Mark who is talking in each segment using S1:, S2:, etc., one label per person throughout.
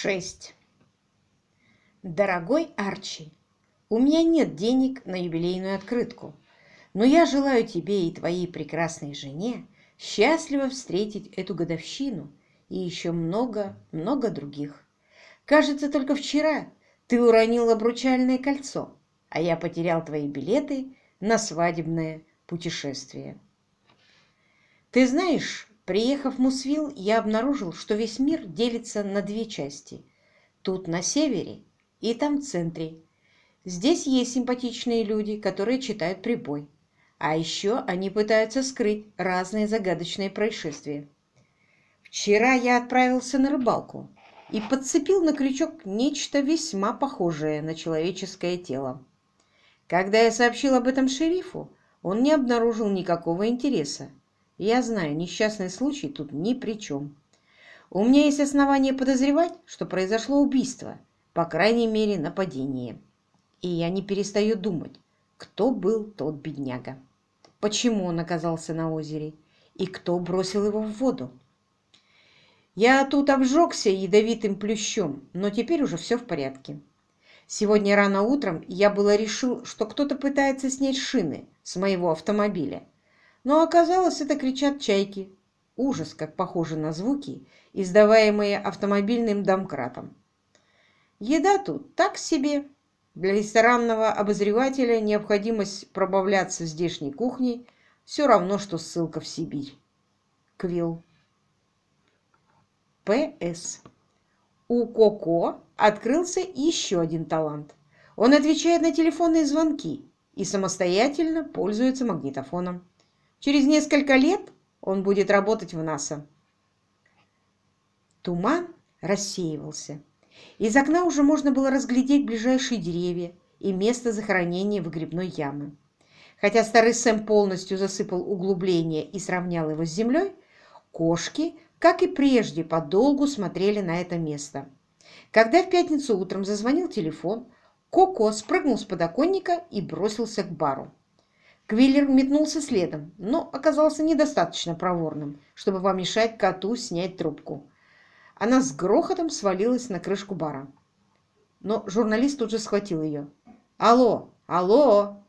S1: 6. Дорогой Арчи, у меня нет денег на юбилейную открытку, но я желаю тебе и твоей прекрасной жене счастливо встретить эту годовщину и еще много-много других. Кажется, только вчера ты уронил обручальное кольцо, а я потерял твои билеты на свадебное путешествие. Ты знаешь, Приехав в Мусвилл, я обнаружил, что весь мир делится на две части. Тут на севере и там в центре. Здесь есть симпатичные люди, которые читают прибой. А еще они пытаются скрыть разные загадочные происшествия. Вчера я отправился на рыбалку и подцепил на крючок нечто весьма похожее на человеческое тело. Когда я сообщил об этом шерифу, он не обнаружил никакого интереса я знаю, несчастный случай тут ни при чем. У меня есть основания подозревать, что произошло убийство, по крайней мере, нападение. И я не перестаю думать, кто был тот бедняга, почему он оказался на озере и кто бросил его в воду. Я тут обжегся ядовитым плющом, но теперь уже все в порядке. Сегодня рано утром я было решил, что кто-то пытается снять шины с моего автомобиля, но оказалось, это кричат чайки. Ужас, как похоже на звуки, издаваемые автомобильным домкратом. Еда тут так себе. Для ресторанного обозревателя необходимость пробавляться здешней кухне все равно, что ссылка в Сибирь. Квилл. П.С. У Коко открылся еще один талант. Он отвечает на телефонные звонки и самостоятельно пользуется магнитофоном. Через несколько лет он будет работать в НАСА. Туман рассеивался. Из окна уже можно было разглядеть ближайшие деревья и место захоронения выгребной ямы. Хотя старый Сэм полностью засыпал углубление и сравнял его с землей, кошки, как и прежде, подолгу смотрели на это место. Когда в пятницу утром зазвонил телефон, Коко спрыгнул с подоконника и бросился к бару. Квиллер метнулся следом, но оказался недостаточно проворным, чтобы помешать коту снять трубку. Она с грохотом свалилась на крышку бара. Но журналист тут же схватил ее. «Алло! Алло!»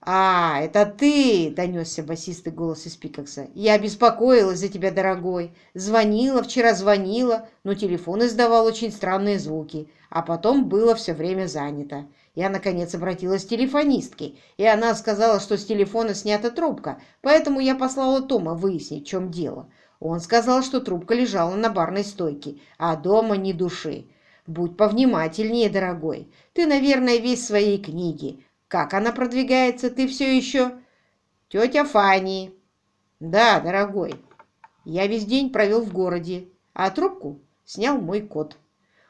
S1: «А, это ты!» — донесся басистый голос из Пикакса. «Я беспокоилась за тебя, дорогой. Звонила, вчера звонила, но телефон издавал очень странные звуки, а потом было все время занято. Я, наконец, обратилась к телефонистке, и она сказала, что с телефона снята трубка, поэтому я послала Тома выяснить, в чем дело. Он сказал, что трубка лежала на барной стойке, а дома ни души. Будь повнимательнее, дорогой. Ты, наверное, весь в своей книге. Как она продвигается, ты все еще... Тетя Фанни. Да, дорогой. Я весь день провел в городе, а трубку снял мой кот.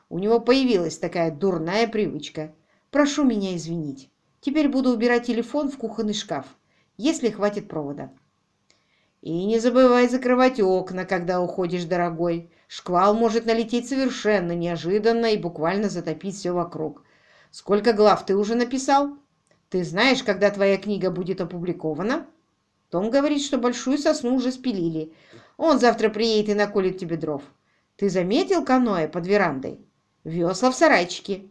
S1: У него появилась такая дурная привычка – Прошу меня извинить. Теперь буду убирать телефон в кухонный шкаф, если хватит провода. И не забывай закрывать окна, когда уходишь, дорогой. Шквал может налететь совершенно неожиданно и буквально затопить все вокруг. Сколько глав ты уже написал? Ты знаешь, когда твоя книга будет опубликована? Том говорит, что большую сосну уже спилили. Он завтра приедет и наколет тебе дров. Ты заметил каноэ под верандой? Весла в сарайчике.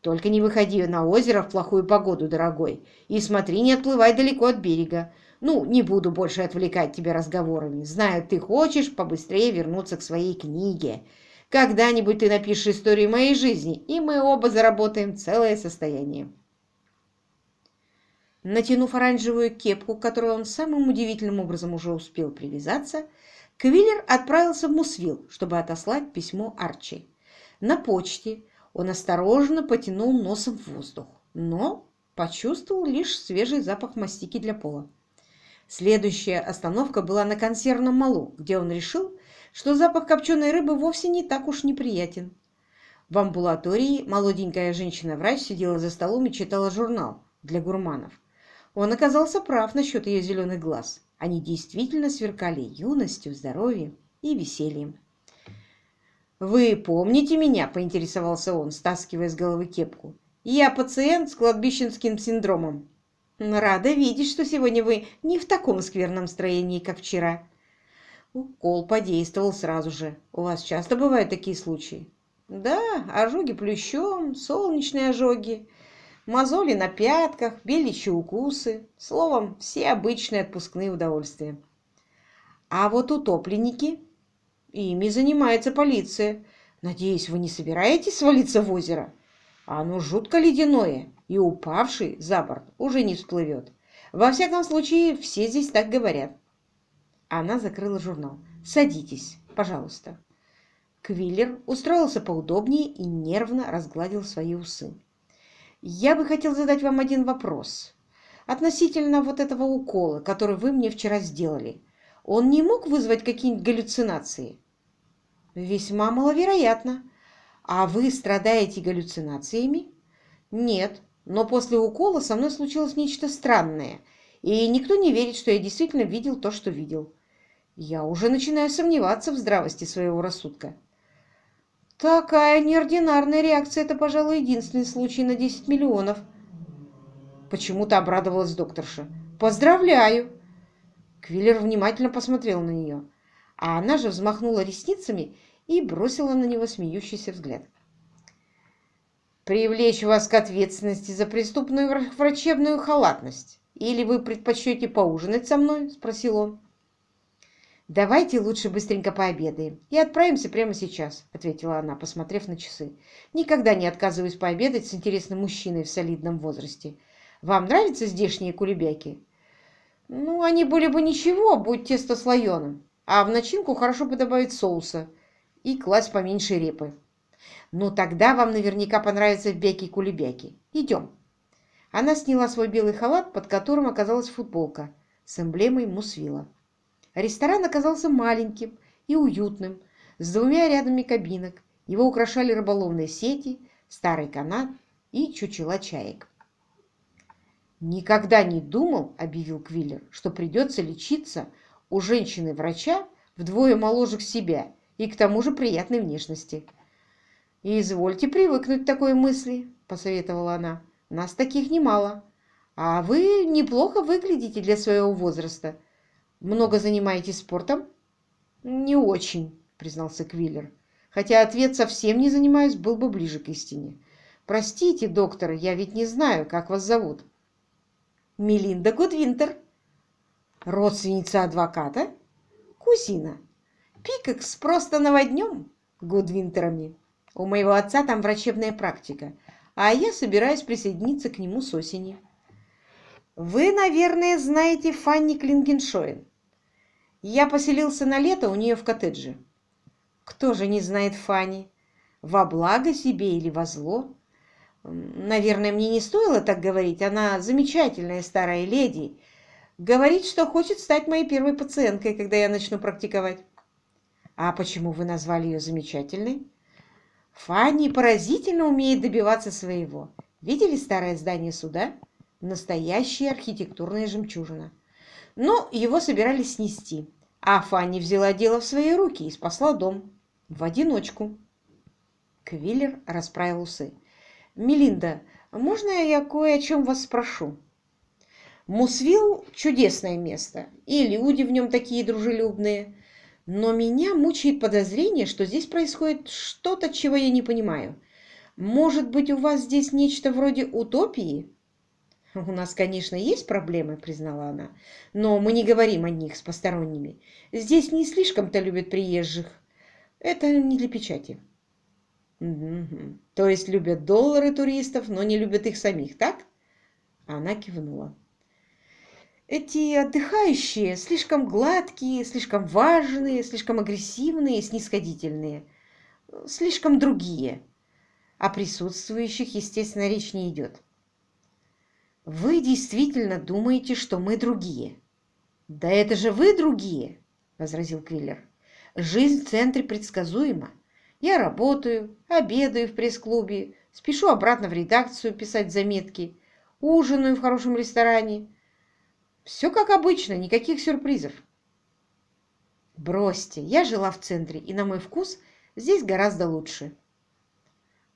S1: Только не выходи на озеро в плохую погоду, дорогой, и смотри, не отплывай далеко от берега. Ну, не буду больше отвлекать тебя разговорами. Знаю, ты хочешь побыстрее вернуться к своей книге. Когда-нибудь ты напишешь историю моей жизни, и мы оба заработаем целое состояние. Натянув оранжевую кепку, к которой он самым удивительным образом уже успел привязаться, Квиллер отправился в Мусвилл, чтобы отослать письмо Арчи. На почте он осторожно потянул носом в воздух, но почувствовал лишь свежий запах мастики для пола. Следующая остановка была на консервном малу, где он решил, что запах копченой рыбы вовсе не так уж неприятен. В амбулатории молоденькая женщина-врач сидела за столом и читала журнал для гурманов. Он оказался прав насчет ее зеленых глаз. Они действительно сверкали юностью, здоровьем и весельем. «Вы помните меня?» – поинтересовался он, стаскивая с головы кепку. «Я пациент с кладбищенским синдромом. Рада видеть, что сегодня вы не в таком скверном настроении, как вчера». Укол подействовал сразу же. «У вас часто бывают такие случаи?» Да, ожоги плющом, солнечные ожоги, мозоли на пятках, беличьи укусы. Словом, все обычные отпускные удовольствия. А вот утопленники, ими занимается полиция. Надеюсь, вы не собираетесь свалиться в озеро? Оно жутко ледяное, и упавший за борт уже не всплывет. Во всяком случае, все здесь так говорят. Она закрыла журнал. «Садитесь, пожалуйста». Квиллер устроился поудобнее и нервно разгладил свои усы. «Я бы хотел задать вам один вопрос. Относительно вот этого укола, который вы мне вчера сделали. Он не мог вызвать какие-нибудь галлюцинации?» «Весьма маловероятно. А вы страдаете галлюцинациями?» «Нет, но после укола со мной случилось нечто странное, и никто не верит, что я действительно видел то, что видел. Я уже начинаю сомневаться в здравости своего рассудка». Такая неординарная реакция – это, пожалуй, единственный случай на 10 миллионов. Почему-то обрадовалась докторша. Поздравляю! Квиллер внимательно посмотрел на нее, а она же взмахнула ресницами и бросила на него смеющийся взгляд. «Привлечь вас к ответственности за преступную врачебную халатность? Или вы предпочтете поужинать со мной?» – спросил он. «Давайте лучше быстренько пообедаем и отправимся прямо сейчас», — ответила она, посмотрев на часы. «Никогда не отказываюсь пообедать с интересным мужчиной в солидном возрасте. Вам нравятся здешние кулебяки?» «Ну, они были бы ничего, будь тесто слоеным, а в начинку хорошо бы добавить соуса и класть поменьше репы». «Ну, тогда вам наверняка понравятся бяки-кулебяки. Идем». Она сняла свой белый халат, под которым оказалась футболка с эмблемой Мусвила. Ресторан оказался маленьким и уютным, с двумя рядами кабинок. Его украшали рыболовные сети, старый канат и чучела чаек. «Никогда не думал, — объявил Квиллер, — что придется лечиться у женщины-врача вдвое моложе себя и к тому же приятной внешности». «И извольте привыкнуть к такой мысли», — посоветовала она. «Нас таких немало. А вы неплохо выглядите для своего возраста. Много занимаетесь спортом? Не очень, признался Квиллер. Хотя ответ совсем не занимаюсь был бы ближе к истине. Простите, доктор, я ведь не знаю, как вас зовут. Мелинда Гудвинтер. Родственница адвоката? Кузина. Пикекс просто наводнем Гудвинтерами. У моего отца там врачебная практика, а я собираюсь присоединиться к нему с осени. Вы, наверное, знаете Фанни Клингеншоен. Я поселился на лето у нее в коттедже. Кто же не знает Фанни? Во благо себе или во зло? Наверное, мне не стоило так говорить. Она замечательная старая леди. Говорит, что хочет стать моей первой пациенткой, когда я начну практиковать. А почему вы назвали ее замечательной? Фанни поразительно умеет добиваться своего. Видели старое здание суда? Настоящая архитектурная жемчужина. Но его собирались снести, а Фанни взяла дело в свои руки и спасла дом. В одиночку. Квиллер расправил усы. «Мелинда, можно я кое о чем вас спрошу?» Мусвилл – чудесное место, и люди в нем такие дружелюбные. Но меня мучает подозрение, что здесь происходит что-то, чего я не понимаю. Может быть, у вас здесь нечто вроде утопии? «У нас, конечно, есть проблемы», — признала она, «но мы не говорим о них с посторонними. Здесь не слишком-то любят приезжих. Это не для печати». «Угу. То есть любят доллары туристов, но не любят их самих, так?» Она кивнула. Эти отдыхающие слишком гладкие, слишком важные, слишком агрессивные, снисходительные, слишком другие. О присутствующих, естественно, речь не идет. Вы действительно думаете, что мы другие? Да это же вы другие, возразил Квиллер. Жизнь в центре предсказуема. Я работаю, обедаю в пресс-клубе, спешу обратно в редакцию писать заметки, ужинаю в хорошем ресторане. Все как обычно, никаких сюрпризов. Бросьте, я жила в центре, и на мой вкус здесь гораздо лучше.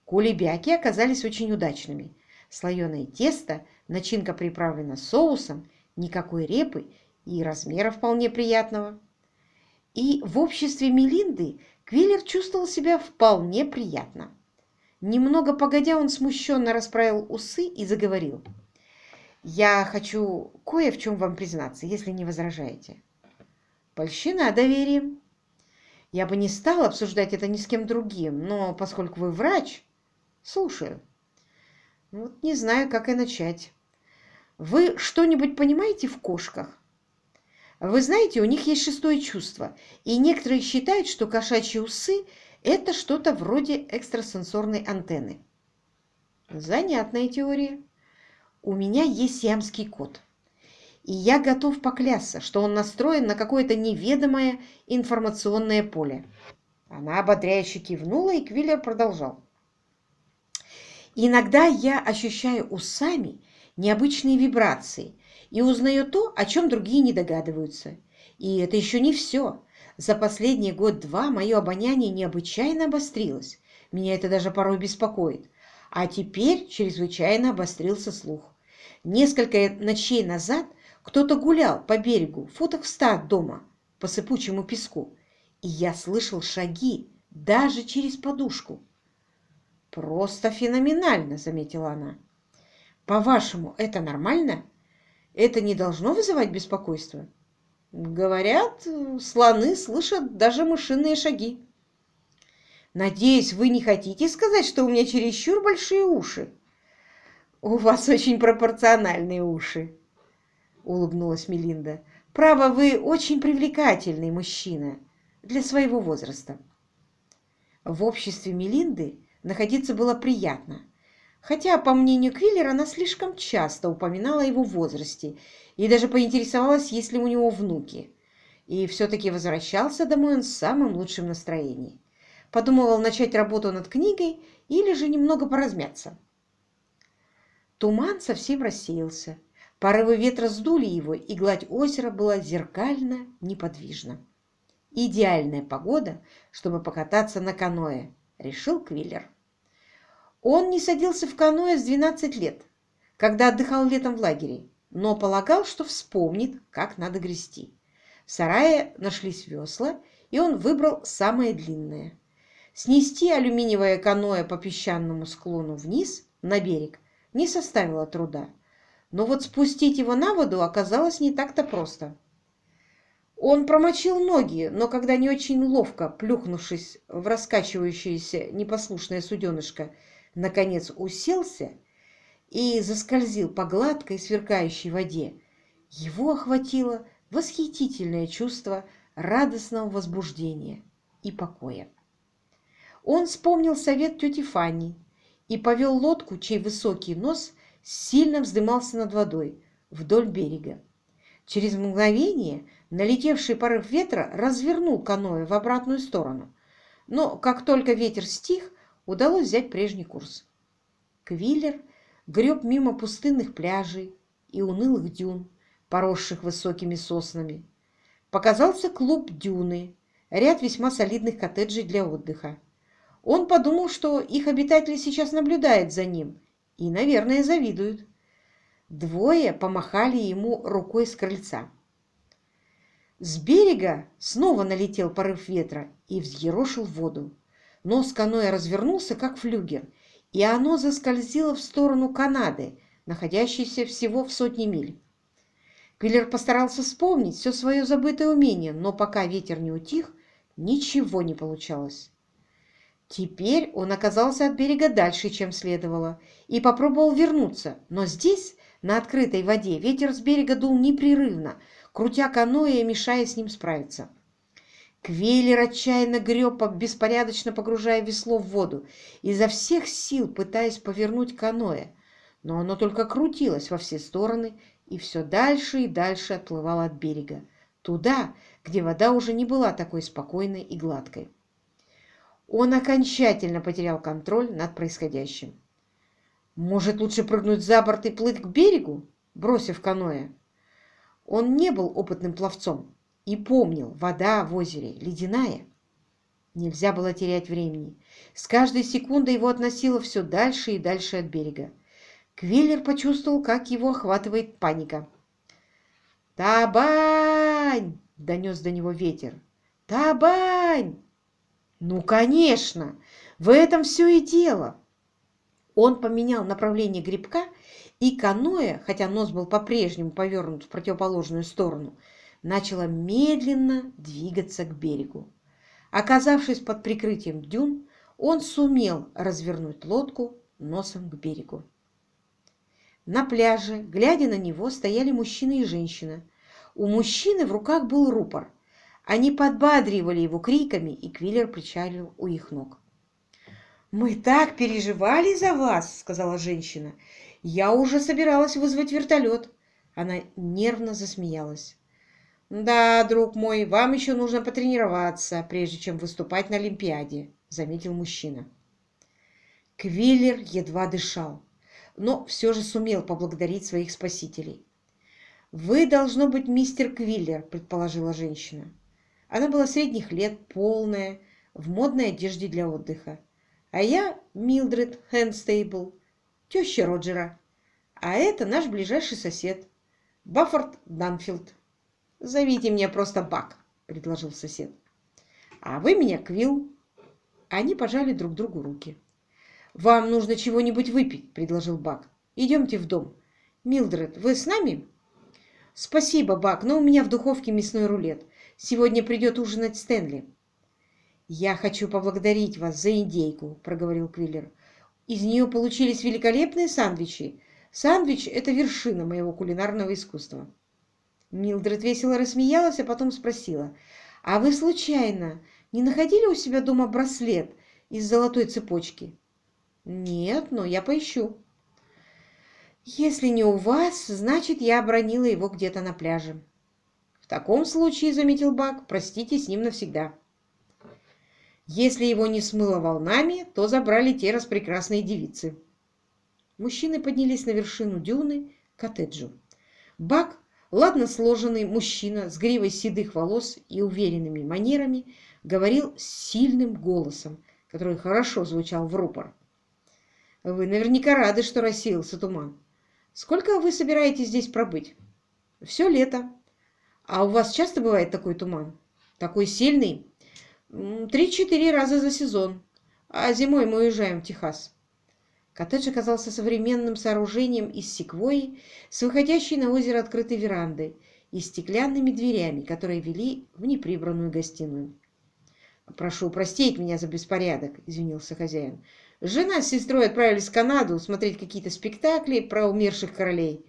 S1: Кулебяки оказались очень удачными. Слоеное тесто – Начинка приправлена соусом, никакой репы и размера вполне приятного. И в обществе Мелинды Квиллер чувствовал себя вполне приятно. Немного погодя, он смущенно расправил усы и заговорил. «Я хочу кое в чем вам признаться, если не возражаете». «Польщина доверием». «Я бы не стал обсуждать это ни с кем другим, но поскольку вы врач...» «Слушаю». «Вот не знаю, как и начать. Вы что-нибудь понимаете в кошках?» Вы знаете, у них есть шестое чувство, и некоторые считают, что кошачьи усы – это что-то вроде экстрасенсорной антенны. Занятная теория. У меня есть сиамский кот, и я готов поклясться, что он настроен на какое-то неведомое информационное поле. Она ободряюще кивнула, и Квиллер продолжал. Иногда я ощущаю усами необычные вибрации, и узнаю то, о чем другие не догадываются. И это еще не все. За последний год-два мое обоняние необычайно обострилось. Меня это даже порой беспокоит. А теперь чрезвычайно обострился слух. Несколько ночей назад кто-то гулял по берегу, футах в ста от дома, по сыпучему песку, и я слышал шаги даже через подушку. «Просто феноменально», — заметила она. «По-вашему, это нормально?» Это не должно вызывать беспокойство? Говорят, слоны слышат даже мышиные шаги. Надеюсь, вы не хотите сказать, что у меня чересчур большие уши? У вас очень пропорциональные уши, улыбнулась Мелинда. Право, вы очень привлекательный мужчина для своего возраста. В обществе Мелинды находиться было приятно, хотя, по мнению Квиллера, она слишком часто упоминала о его возрасте и даже поинтересовалась, есть ли у него внуки. И все-таки возвращался домой он с самым лучшим настроением. Подумывал начать работу над книгой или же немного поразмяться. Туман совсем рассеялся. Порывы ветра сдули его, и гладь озера была зеркально неподвижна. «Идеальная погода, чтобы покататься на каное», — решил Квиллер. Он не садился в каноэ с 12 лет, когда отдыхал летом в лагере, но полагал, что вспомнит, как надо грести. В сарае нашлись весла, и он выбрал самое длинное. Снести алюминиевое каноэ по песчаному склону вниз, на берег, не составило труда. Но вот спустить его на воду оказалось не так-то просто. Он промочил ноги, но когда не очень ловко, плюхнувшись в раскачивающееся непослушное суденышко, наконец уселся и заскользил по гладкой сверкающей воде, его охватило восхитительное чувство радостного возбуждения и покоя. Он вспомнил совет тети Фанни и повел лодку, чей высокий нос сильно вздымался над водой вдоль берега. Через мгновение налетевший порыв ветра развернул каноэ в обратную сторону, но как только ветер стих, удалось взять прежний курс. Квиллер греб мимо пустынных пляжей и унылых дюн, поросших высокими соснами. Показался клуб «Дюны», ряд весьма солидных коттеджей для отдыха. Он подумал, что их обитатели сейчас наблюдают за ним и, наверное, завидуют. Двое помахали ему рукой с крыльца. С берега снова налетел порыв ветра и взъерошил воду. Нос каноэ развернулся, как флюгер, и оно заскользило в сторону Канады, находящейся всего в сотне миль. Квиллер постарался вспомнить все свое забытое умение, но пока ветер не утих, ничего не получалось. Теперь он оказался от берега дальше, чем следовало, и попробовал вернуться, но здесь, на открытой воде, ветер с берега дул непрерывно, крутя каноэ и мешая с ним справиться. Квейлер отчаянно греб, беспорядочно погружая весло в воду, изо всех сил пытаясь повернуть каноэ, но оно только крутилось во все стороны и все дальше и дальше отплывало от берега, туда, где вода уже не была такой спокойной и гладкой. Он окончательно потерял контроль над происходящим. Может, лучше прыгнуть за борт и плыть к берегу, бросив каноэ? Он не был опытным пловцом, и помнил, вода в озере ледяная. Нельзя было терять времени. С каждой секундой его относило все дальше и дальше от берега. Квиллер почувствовал, как его охватывает паника. «Табань!» — донес до него ветер. «Табань!» Ну, конечно! В этом все и дело. Он поменял направление грибка, и каноэ, хотя нос был по-прежнему повернут в противоположную сторону, начало медленно двигаться к берегу. Оказавшись под прикрытием дюн, он сумел развернуть лодку носом к берегу. На пляже, глядя на него, стояли мужчина и женщина. У мужчины в руках был рупор. Они подбадривали его криками, и Квиллер причалил у их ног. «Мы так переживали за вас!» — сказала женщина. «Я уже собиралась вызвать вертолет!» Она нервно засмеялась. «Да, друг мой, вам еще нужно потренироваться, прежде чем выступать на Олимпиаде», — заметил мужчина. Квиллер едва дышал, но все же сумел поблагодарить своих спасителей. «Вы, должно быть, мистер Квиллер», — предположила женщина. Она была средних лет, полная, в модной одежде для отдыха. А я Милдред Хэнстейбл, теща Роджера. А это наш ближайший сосед, Баффорд Данфилд. Зовите меня просто Бак, предложил сосед. А вы меня Квилл. Они пожали друг другу руки. «Вам нужно чего-нибудь выпить», — предложил Бак. «Идемте в дом. Милдред, вы с нами?» «Спасибо, Бак, но у меня в духовке мясной рулет. Сегодня придет ужинать Стэнли». «Я хочу поблагодарить вас за индейку», — проговорил Квиллер. «Из нее получились великолепные сандвичи. Сандвич — это вершина моего кулинарного искусства». Милдред весело рассмеялась, а потом спросила. «А вы, случайно, не находили у себя дома браслет из золотой цепочки?» «Нет, но я поищу». «Если не у вас, значит, я обронила его где-то на пляже». «В таком случае, — заметил Бак, — простите с ним навсегда». Если его не смыло волнами, то забрали те распрекрасные девицы. Мужчины поднялись на вершину дюны к коттеджу. Бак, ладно сложенный мужчина с гривой седых волос и уверенными манерами, говорил сильным голосом, который хорошо звучал в рупор. «Вы наверняка рады, что рассеялся туман. Сколько вы собираетесь здесь пробыть?» «Все лето. А у вас часто бывает такой туман? Такой сильный?» Три-четыре раза за сезон. А зимой мы уезжаем в Техас. Коттедж оказался современным сооружением из секвойи с выходящей на озеро открытой верандой и стеклянными дверями, которые вели в неприбранную гостиную. «Прошу простить меня за беспорядок», — извинился хозяин. «Жена с сестрой отправились в Канаду смотреть какие-то спектакли про умерших королей.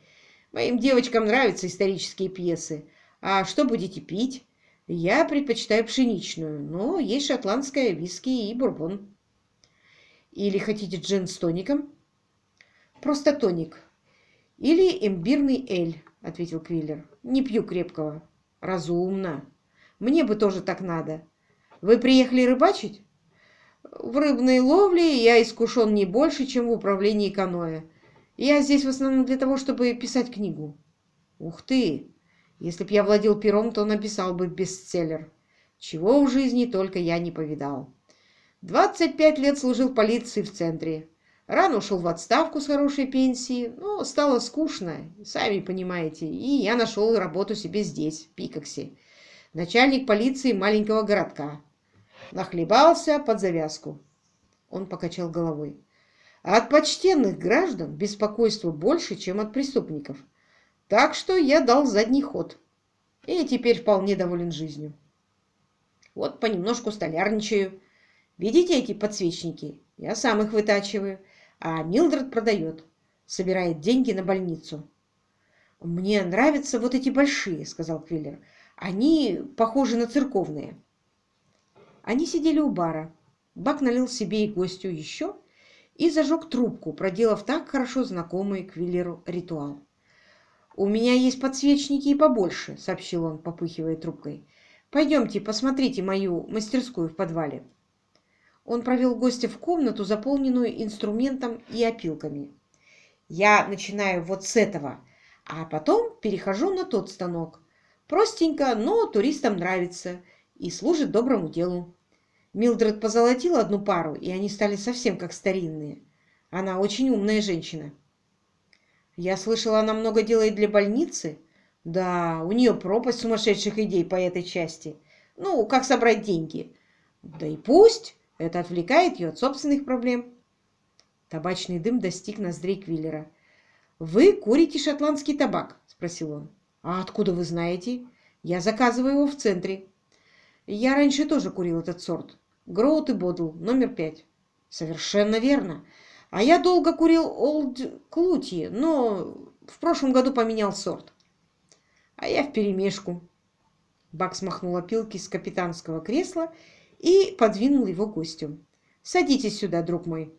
S1: Моим девочкам нравятся исторические пьесы. А что будете пить?» Я предпочитаю пшеничную, но есть шотландская виски и бурбон. Или хотите джин с тоником? Просто тоник. Или имбирный эль, ответил Квиллер. Не пью крепкого. Разумно. Мне бы тоже так надо. Вы приехали рыбачить? В рыбной ловле я искушен не больше, чем в управлении каноэ. Я здесь в основном для того, чтобы писать книгу. Ух ты! Если б я владел пером, то написал бы бестселлер. Чего в жизни только я не повидал. 25 лет служил полиции в центре. Рано ушел в отставку с хорошей пенсии, но стало скучно, сами понимаете, и я нашел работу себе здесь, в Пикоксе. Начальник полиции маленького городка. Нахлебался под завязку. Он покачал головой. от почтенных граждан беспокойство больше, чем от преступников. Так что я дал задний ход. И теперь вполне доволен жизнью. Вот понемножку столярничаю. Видите эти подсвечники? Я сам их вытачиваю. А Милдред продает. Собирает деньги на больницу. «Мне нравятся вот эти большие», — сказал Квиллер. «Они похожи на церковные». Они сидели у бара. Бак налил себе и гостю еще и зажег трубку, проделав так хорошо знакомый Квиллеру ритуал. «У меня есть подсвечники и побольше», — сообщил он, попыхивая трубкой. «Пойдемте, посмотрите мою мастерскую в подвале». Он провел гостя в комнату, заполненную инструментом и опилками. «Я начинаю вот с этого, а потом перехожу на тот станок. Простенько, но туристам нравится и служит доброму делу». Милдред позолотила одну пару, и они стали совсем как старинные. Она очень умная женщина. Я слышала, она много делает для больницы. Да, у нее пропасть сумасшедших идей по этой части. Ну, как собрать деньги. Да и пусть, это отвлекает ее от собственных проблем. Табачный дым достиг ноздрей Квиллера. «Вы курите шотландский табак?» – спросил он. «А откуда вы знаете? Я заказываю его в центре». «Я раньше тоже курил этот сорт. Гроут и Бодл, номер пять». «Совершенно верно. А я долго курил Олд Клути, но в прошлом году поменял сорт. А я вперемешку». Бак смахнул опилки с капитанского кресла и подвинул его гостю. «Садитесь сюда, друг мой».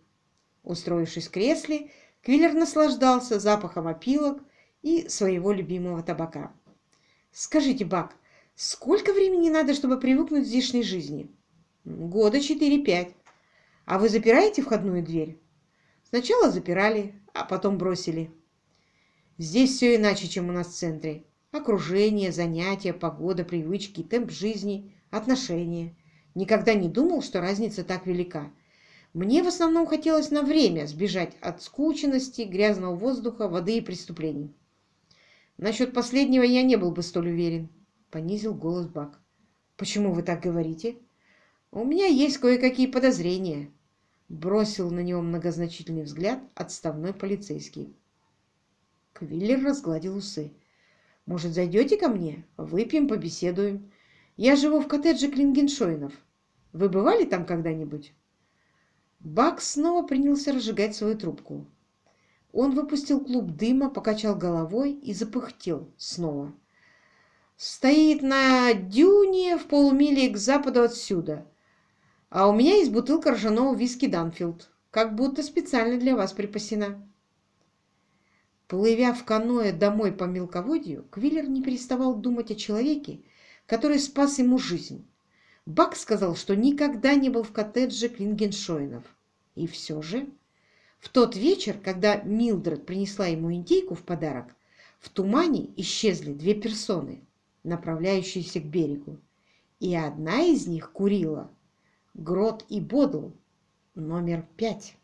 S1: Устроившись в кресле, Квиллер наслаждался запахом опилок и своего любимого табака. «Скажите, Бак, сколько времени надо, чтобы привыкнуть к здешней жизни?» «Года четыре-пять. А вы запираете входную дверь?» «Сначала запирали, а потом бросили». «Здесь все иначе, чем у нас в центре. Окружение, занятия, погода, привычки, темп жизни, отношения. Никогда не думал, что разница так велика. Мне в основном хотелось на время сбежать от скученности, грязного воздуха, воды и преступлений. Насчет последнего я не был бы столь уверен, понизил голос Бак. Почему вы так говорите? У меня есть кое-какие подозрения. Бросил на него многозначительный взгляд отставной полицейский. Квиллер разгладил усы. «Может, зайдете ко мне? Выпьем, побеседуем. Я живу в коттедже Клингеншойнов. Вы бывали там когда-нибудь?» Бак снова принялся разжигать свою трубку. Он выпустил клуб дыма, покачал головой и запыхтел снова. «Стоит на дюне в полумиле к западу отсюда. А у меня есть бутылка ржаного виски Данфилд, как будто специально для вас припасена». Плывя в каноэ домой по мелководью, Квиллер не переставал думать о человеке, который спас ему жизнь. Бак сказал, что никогда не был в коттедже Клингеншойнов. И все же, в тот вечер, когда Милдред принесла ему индейку в подарок, в тумане исчезли две персоны, направляющиеся к берегу. И одна из них курила. Грот и Бодл, номер пять.